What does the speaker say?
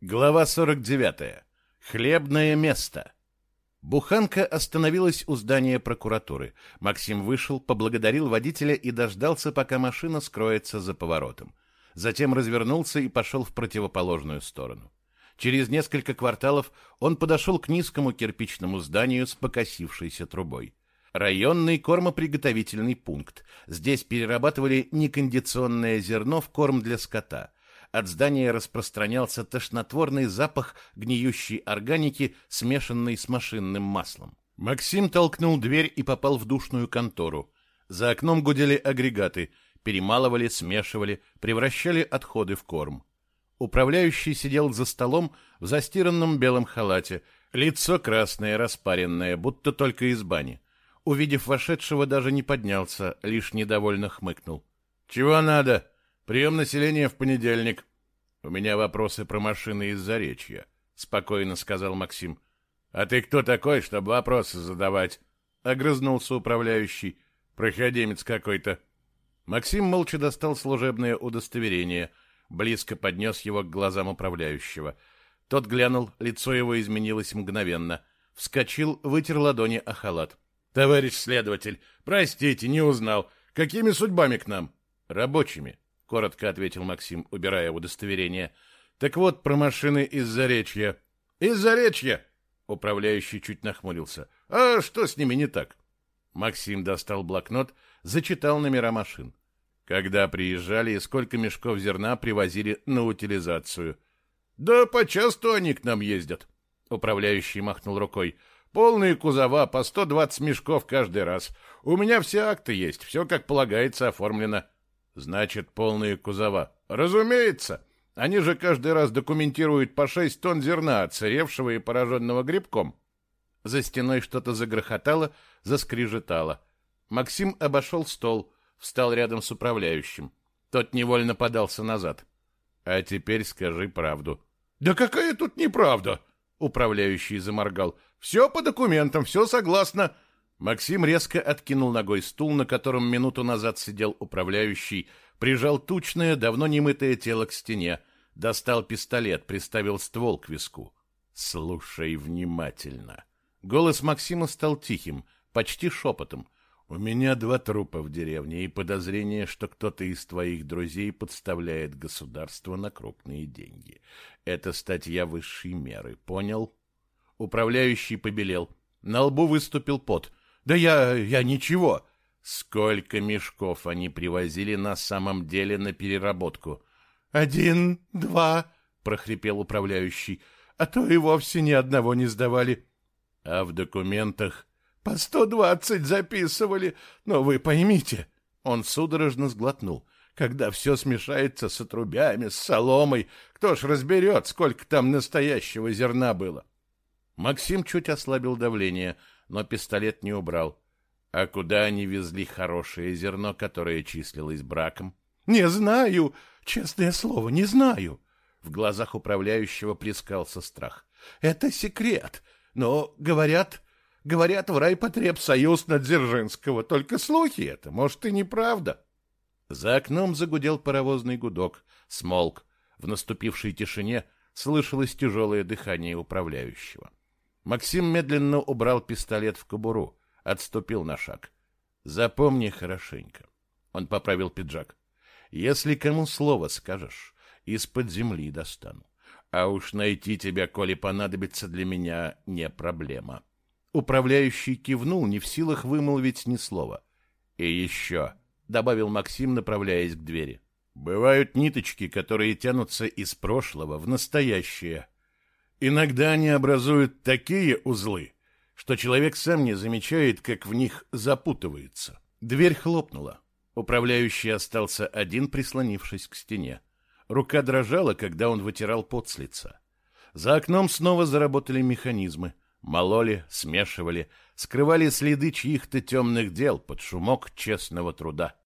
Глава 49. Хлебное место. Буханка остановилась у здания прокуратуры. Максим вышел, поблагодарил водителя и дождался, пока машина скроется за поворотом. Затем развернулся и пошел в противоположную сторону. Через несколько кварталов он подошел к низкому кирпичному зданию с покосившейся трубой. Районный кормоприготовительный пункт. Здесь перерабатывали некондиционное зерно в корм для скота – от здания распространялся тошнотворный запах гниющей органики, смешанной с машинным маслом. Максим толкнул дверь и попал в душную контору. За окном гудели агрегаты, перемалывали, смешивали, превращали отходы в корм. Управляющий сидел за столом в застиранном белом халате, лицо красное, распаренное, будто только из бани. Увидев вошедшего, даже не поднялся, лишь недовольно хмыкнул. «Чего надо?» Прием населения в понедельник. У меня вопросы про машины из Заречья, спокойно сказал Максим. А ты кто такой, чтобы вопросы задавать? Огрызнулся управляющий. Проходимец какой-то. Максим молча достал служебное удостоверение, близко поднес его к глазам управляющего. Тот глянул, лицо его изменилось мгновенно. Вскочил, вытер ладони о халат. «Товарищ следователь, простите, не узнал. Какими судьбами к нам?» «Рабочими», — коротко ответил Максим, убирая удостоверение. «Так вот, про машины из Заречья». «Из Заречья?» — управляющий чуть нахмурился. «А что с ними не так?» Максим достал блокнот, зачитал номера машин. Когда приезжали и сколько мешков зерна привозили на утилизацию. «Да почасту они к нам ездят», — управляющий махнул рукой. «Полные кузова, по сто двадцать мешков каждый раз. У меня все акты есть, все как полагается оформлено». Значит, полные кузова. Разумеется. Они же каждый раз документируют по шесть тонн зерна, отсыревшего и пораженного грибком. За стеной что-то загрохотало, заскрижетало. Максим обошел стол, встал рядом с управляющим. Тот невольно подался назад. А теперь скажи правду. Да какая тут неправда? Управляющий заморгал. Все по документам, все согласно. Максим резко откинул ногой стул, на котором минуту назад сидел управляющий, прижал тучное, давно немытое тело к стене, достал пистолет, приставил ствол к виску. «Слушай внимательно». Голос Максима стал тихим, почти шепотом. «У меня два трупа в деревне и подозрение, что кто-то из твоих друзей подставляет государство на крупные деньги. Это статья высшей меры, понял?» Управляющий побелел. На лбу выступил пот — да я... я ничего. Сколько мешков они привозили на самом деле на переработку? Один, два, прохрипел управляющий. А то и вовсе ни одного не сдавали. А в документах по сто двадцать записывали. Но вы поймите, он судорожно сглотнул. Когда все смешается с отрубями, с соломой, кто ж разберет, сколько там настоящего зерна было? Максим чуть ослабил давление — но пистолет не убрал. А куда они везли хорошее зерно, которое числилось браком? Не знаю, честное слово, не знаю. В глазах управляющего плескался страх. Это секрет, но говорят, говорят в райпотребсоюз Надзержинского, только слухи это, может и неправда. За окном загудел паровозный гудок, смолк. В наступившей тишине слышалось тяжелое дыхание управляющего. Максим медленно убрал пистолет в кобуру, отступил на шаг. Запомни хорошенько. Он поправил пиджак. Если кому слово скажешь, из-под земли достану. А уж найти тебя, коли понадобится для меня, не проблема. Управляющий кивнул, не в силах вымолвить ни слова. И еще, — добавил Максим, направляясь к двери, — бывают ниточки, которые тянутся из прошлого в настоящее — Иногда они образуют такие узлы, что человек сам не замечает, как в них запутывается. Дверь хлопнула. Управляющий остался один, прислонившись к стене. Рука дрожала, когда он вытирал пот с лица. За окном снова заработали механизмы. Мололи, смешивали, скрывали следы чьих-то темных дел под шумок честного труда.